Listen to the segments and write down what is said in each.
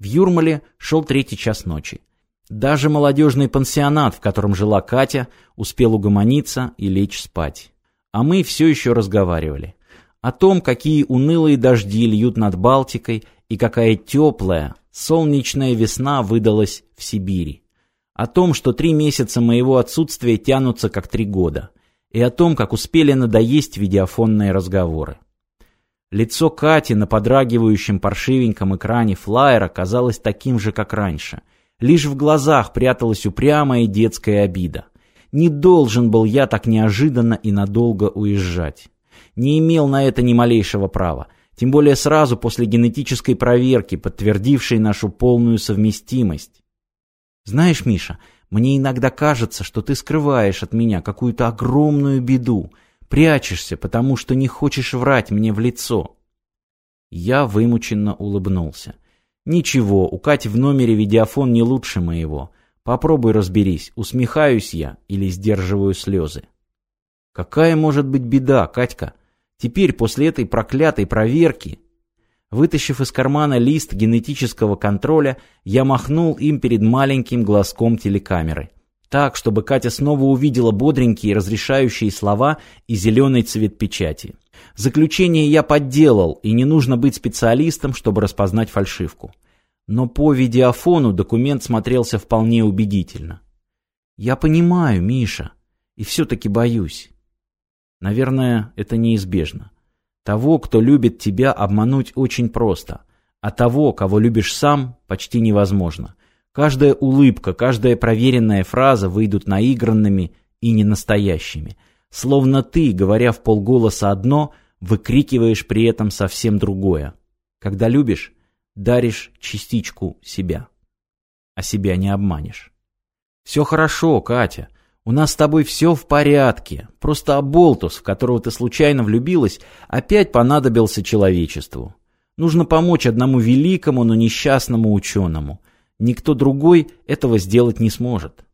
В Юрмале шел третий час ночи. Даже молодежный пансионат, в котором жила Катя, успел угомониться и лечь спать. А мы все еще разговаривали. О том, какие унылые дожди льют над Балтикой и какая теплая, солнечная весна выдалась в Сибири. О том, что три месяца моего отсутствия тянутся как три года. И о том, как успели надоесть видеофонные разговоры. Лицо Кати на подрагивающем паршивеньком экране флайера казалось таким же, как раньше. Лишь в глазах пряталась упрямая детская обида. Не должен был я так неожиданно и надолго уезжать. Не имел на это ни малейшего права. Тем более сразу после генетической проверки, подтвердившей нашу полную совместимость. Знаешь, Миша, мне иногда кажется, что ты скрываешь от меня какую-то огромную беду, Прячешься, потому что не хочешь врать мне в лицо. Я вымученно улыбнулся. Ничего, у Кати в номере видеофон не лучше моего. Попробуй разберись, усмехаюсь я или сдерживаю слезы. Какая может быть беда, Катька? Теперь, после этой проклятой проверки... Вытащив из кармана лист генетического контроля, я махнул им перед маленьким глазком телекамеры так, чтобы Катя снова увидела бодренькие разрешающие слова и зеленый цвет печати. Заключение я подделал, и не нужно быть специалистом, чтобы распознать фальшивку. Но по видеофону документ смотрелся вполне убедительно. Я понимаю, Миша, и все-таки боюсь. Наверное, это неизбежно. Того, кто любит тебя, обмануть очень просто, а того, кого любишь сам, почти невозможно. Каждая улыбка, каждая проверенная фраза выйдут наигранными и ненастоящими. Словно ты, говоря в полголоса одно, выкрикиваешь при этом совсем другое. Когда любишь, даришь частичку себя. А себя не обманешь. Все хорошо, Катя. У нас с тобой все в порядке. Просто Аболтус, в которого ты случайно влюбилась, опять понадобился человечеству. Нужно помочь одному великому, но несчастному ученому. Никто другой этого сделать не сможет.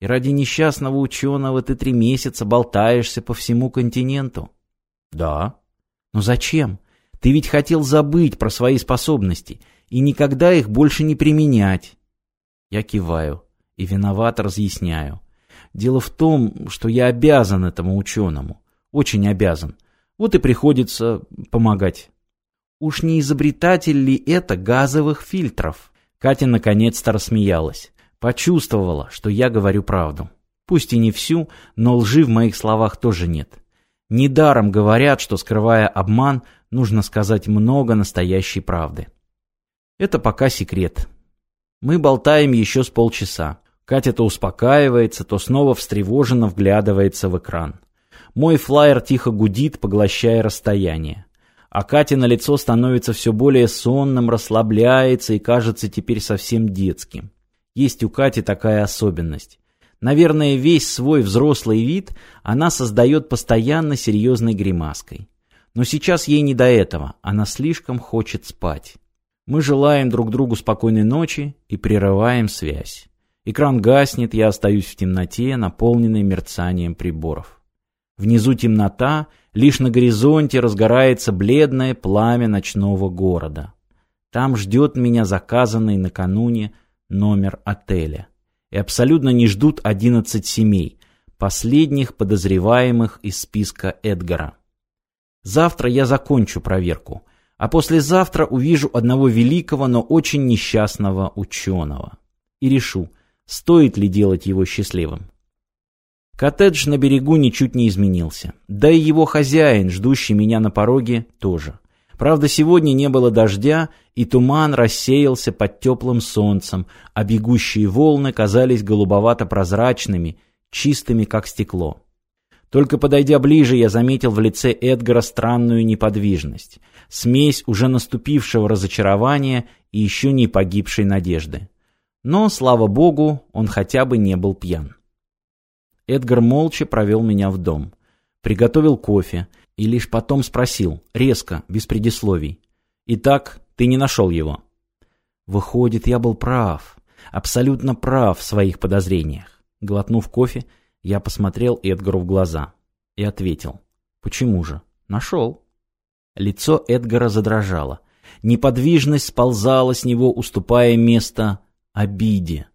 И ради несчастного ученого ты три месяца болтаешься по всему континенту. Да. Но зачем? Ты ведь хотел забыть про свои способности и никогда их больше не применять. Я киваю и виновато разъясняю. Дело в том, что я обязан этому ученому. Очень обязан. Вот и приходится помогать. Уж не изобретатель ли это газовых фильтров? Катя наконец-то рассмеялась. Почувствовала, что я говорю правду. Пусть и не всю, но лжи в моих словах тоже нет. Недаром говорят, что, скрывая обман, нужно сказать много настоящей правды. Это пока секрет. Мы болтаем еще с полчаса. Катя то успокаивается, то снова встревоженно вглядывается в экран. Мой флаер тихо гудит, поглощая расстояние а Катя на лицо становится все более сонным, расслабляется и кажется теперь совсем детским. Есть у Кати такая особенность. Наверное, весь свой взрослый вид она создает постоянно серьезной гримаской. Но сейчас ей не до этого, она слишком хочет спать. Мы желаем друг другу спокойной ночи и прерываем связь. Экран гаснет, я остаюсь в темноте, наполненной мерцанием приборов. Внизу темнота, лишь на горизонте разгорается бледное пламя ночного города. Там ждет меня заказанный накануне номер отеля. И абсолютно не ждут одиннадцать семей, последних подозреваемых из списка Эдгара. Завтра я закончу проверку, а послезавтра увижу одного великого, но очень несчастного ученого. И решу, стоит ли делать его счастливым. Коттедж на берегу ничуть не изменился. Да и его хозяин, ждущий меня на пороге, тоже. Правда, сегодня не было дождя, и туман рассеялся под теплым солнцем, а бегущие волны казались голубовато-прозрачными, чистыми, как стекло. Только подойдя ближе, я заметил в лице Эдгара странную неподвижность, смесь уже наступившего разочарования и еще не погибшей надежды. Но, слава богу, он хотя бы не был пьян. Эдгар молча провел меня в дом. Приготовил кофе и лишь потом спросил, резко, без предисловий. «Итак, ты не нашел его?» Выходит, я был прав, абсолютно прав в своих подозрениях. Глотнув кофе, я посмотрел Эдгару в глаза и ответил. «Почему же? Нашел». Лицо Эдгара задрожало. Неподвижность сползала с него, уступая место обиде.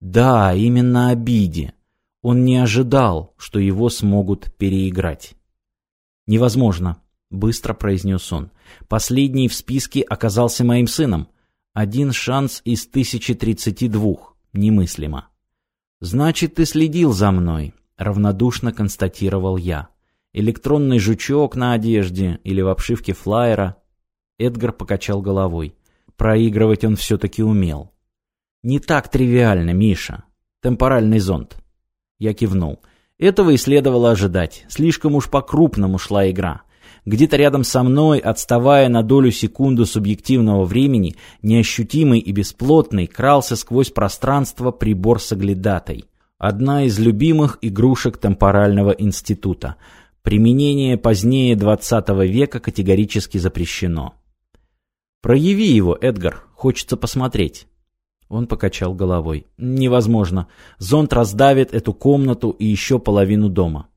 Да, именно обиде. Он не ожидал, что его смогут переиграть. «Невозможно», — быстро произнес он. «Последний в списке оказался моим сыном. Один шанс из тысячи тридцати двух. Немыслимо». «Значит, ты следил за мной», — равнодушно констатировал я. «Электронный жучок на одежде или в обшивке флайера». Эдгар покачал головой. Проигрывать он все-таки умел. «Не так тривиально, Миша. Темпоральный зонд». Я кивнул. Этого и следовало ожидать. Слишком уж по-крупному шла игра. Где-то рядом со мной, отставая на долю секунду субъективного времени, неощутимый и бесплотный, крался сквозь пространство прибор с. Одна из любимых игрушек темпорального института. Применение позднее 20 века категорически запрещено. «Прояви его, Эдгар, хочется посмотреть». Он покачал головой. «Невозможно. Зонт раздавит эту комнату и еще половину дома».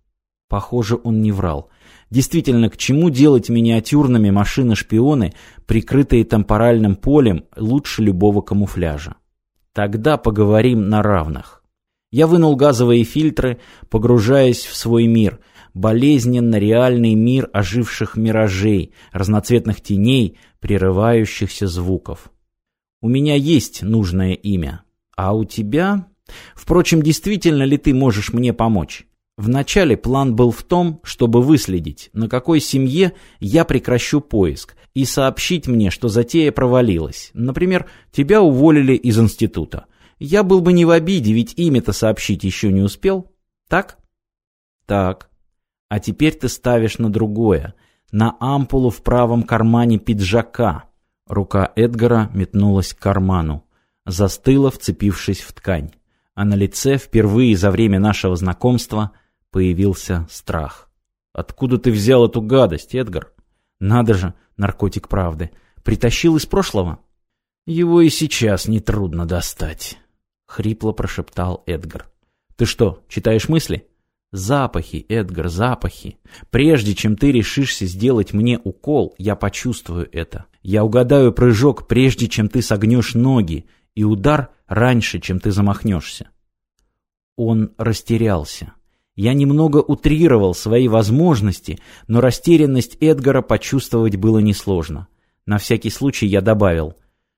Похоже, он не врал. Действительно, к чему делать миниатюрными машины-шпионы, прикрытые темпоральным полем, лучше любого камуфляжа? Тогда поговорим на равных. Я вынул газовые фильтры, погружаясь в свой мир, болезненно реальный мир оживших миражей, разноцветных теней, прерывающихся звуков. У меня есть нужное имя. А у тебя... Впрочем, действительно ли ты можешь мне помочь? Вначале план был в том, чтобы выследить, на какой семье я прекращу поиск, и сообщить мне, что затея провалилась. Например, тебя уволили из института. Я был бы не в обиде, ведь имя-то сообщить еще не успел. Так? Так. А теперь ты ставишь на другое. На ампулу в правом кармане пиджака. Рука Эдгара метнулась к карману, застыла, вцепившись в ткань. А на лице впервые за время нашего знакомства появился страх. «Откуда ты взял эту гадость, Эдгар?» «Надо же, наркотик правды. Притащил из прошлого?» «Его и сейчас нетрудно достать», — хрипло прошептал Эдгар. «Ты что, читаешь мысли?» Запахи, Эдгар, запахи. Прежде чем ты решишься сделать мне укол, я почувствую это. Я угадаю прыжок, прежде чем ты согнешь ноги, и удар раньше, чем ты замахнешься. Он растерялся. Я немного утрировал свои возможности, но растерянность Эдгара почувствовать было несложно. На всякий случай я добавил.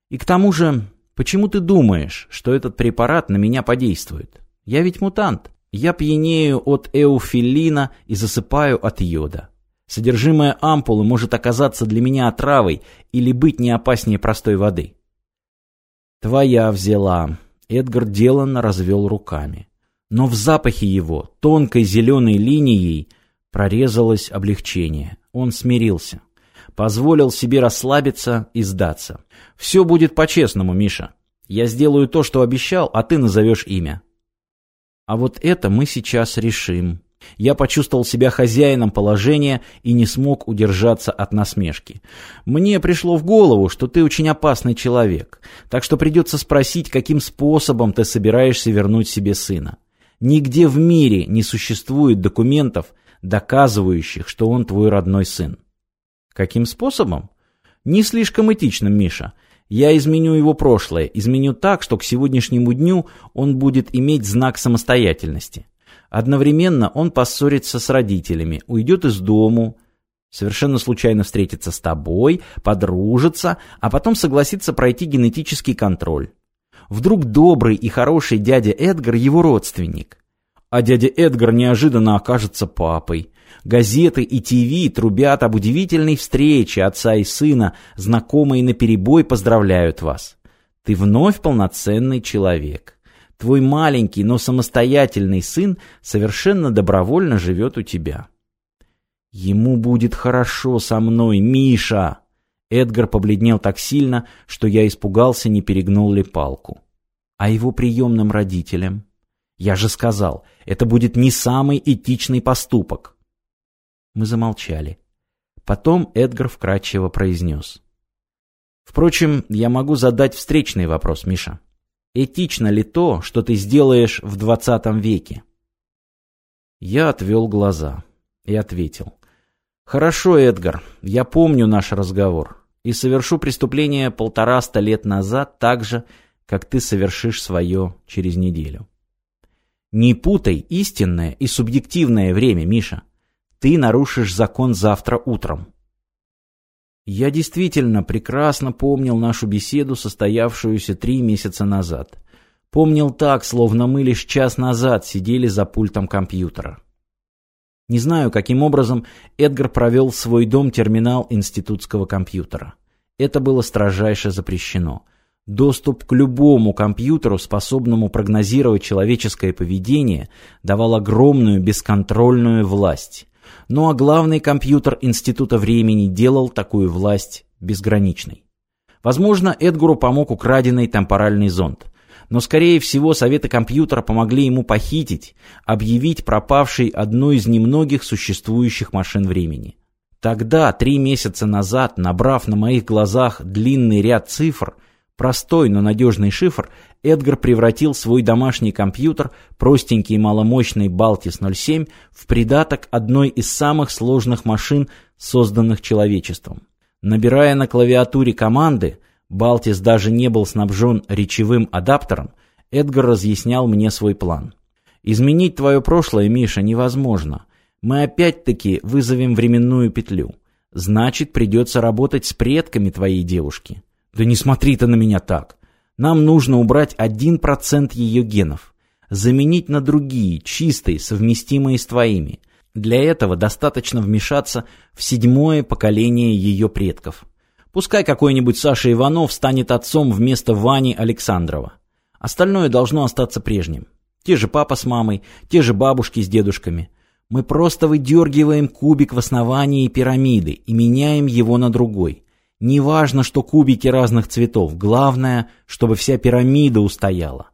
И к тому же, почему ты думаешь, что этот препарат на меня подействует? Я ведь мутант. Я пьянею от эуфилина и засыпаю от йода. Содержимое ампулы может оказаться для меня отравой или быть не опаснее простой воды. Твоя взяла. Эдгар деланно развел руками. Но в запахе его, тонкой зеленой линией, прорезалось облегчение. Он смирился. Позволил себе расслабиться и сдаться. «Все будет по-честному, Миша. Я сделаю то, что обещал, а ты назовешь имя. А вот это мы сейчас решим. Я почувствовал себя хозяином положения и не смог удержаться от насмешки. Мне пришло в голову, что ты очень опасный человек, так что придется спросить, каким способом ты собираешься вернуть себе сына. Нигде в мире не существует документов, доказывающих, что он твой родной сын. Каким способом? Не слишком этичным, Миша. Я изменю его прошлое, изменю так, что к сегодняшнему дню он будет иметь знак самостоятельности. Одновременно он поссорится с родителями, уйдет из дому, совершенно случайно встретится с тобой, подружится, а потом согласится пройти генетический контроль. Вдруг добрый и хороший дядя Эдгар его родственник. А дядя Эдгар неожиданно окажется папой. Газеты и ТВ трубят об удивительной встрече отца и сына, знакомые наперебой поздравляют вас. Ты вновь полноценный человек. Твой маленький, но самостоятельный сын совершенно добровольно живет у тебя. Ему будет хорошо со мной, Миша. Эдгар побледнел так сильно, что я испугался, не перегнул ли палку. А его приемным родителям? Я же сказал, это будет не самый этичный поступок. Мы замолчали. Потом Эдгар вкратчиво произнес. Впрочем, я могу задать встречный вопрос, Миша. Этично ли то, что ты сделаешь в двадцатом веке? Я отвел глаза и ответил. Хорошо, Эдгар, я помню наш разговор. и совершу преступление полтораста лет назад так же, как ты совершишь свое через неделю. Не путай истинное и субъективное время, Миша. Ты нарушишь закон завтра утром. Я действительно прекрасно помнил нашу беседу, состоявшуюся три месяца назад. Помнил так, словно мы лишь час назад сидели за пультом компьютера. Не знаю, каким образом Эдгар провел в свой дом терминал институтского компьютера. Это было строжайше запрещено. Доступ к любому компьютеру, способному прогнозировать человеческое поведение, давал огромную бесконтрольную власть. Ну а главный компьютер Института времени делал такую власть безграничной. Возможно, Эдгару помог украденный темпоральный зонд – но, скорее всего, советы компьютера помогли ему похитить, объявить пропавшей одной из немногих существующих машин времени. Тогда, три месяца назад, набрав на моих глазах длинный ряд цифр, простой, но надежный шифр, Эдгар превратил свой домашний компьютер, простенький и маломощный Baltis 07, в придаток одной из самых сложных машин, созданных человечеством. Набирая на клавиатуре команды, Балтис даже не был снабжен речевым адаптером, Эдгар разъяснял мне свой план. «Изменить твое прошлое, Миша, невозможно. Мы опять-таки вызовем временную петлю. Значит, придется работать с предками твоей девушки». «Да не смотри ты на меня так. Нам нужно убрать один процент ее генов. Заменить на другие, чистые, совместимые с твоими. Для этого достаточно вмешаться в седьмое поколение ее предков». Пускай какой-нибудь Саша Иванов станет отцом вместо Вани Александрова. Остальное должно остаться прежним. Те же папа с мамой, те же бабушки с дедушками. Мы просто выдергиваем кубик в основании пирамиды и меняем его на другой. Неважно, что кубики разных цветов, главное, чтобы вся пирамида устояла.